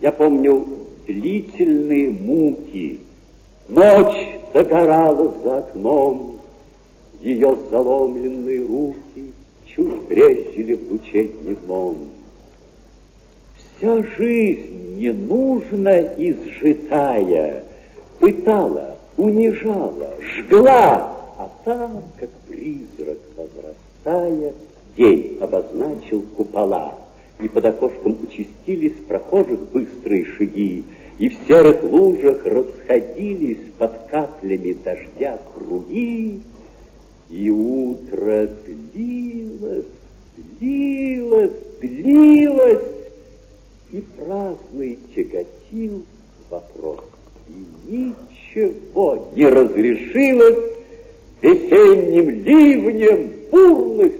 Я помню длительные муки. Ночь загорала за окном, ее заломленные руки чуть брезжили в луче дневном. Вся жизнь ненужно изжитая пытала, унижала, жгла, а там, как призрак возрастая, день обозначил купола, и под окошком участились прохожих быстрые шаги, и в серых лужах расходились под каплями дождя круги, и утро длилось, длилось, длилось, и праздный тяготил вопрос. И ничего не разрешилось весенним ливнем бурных.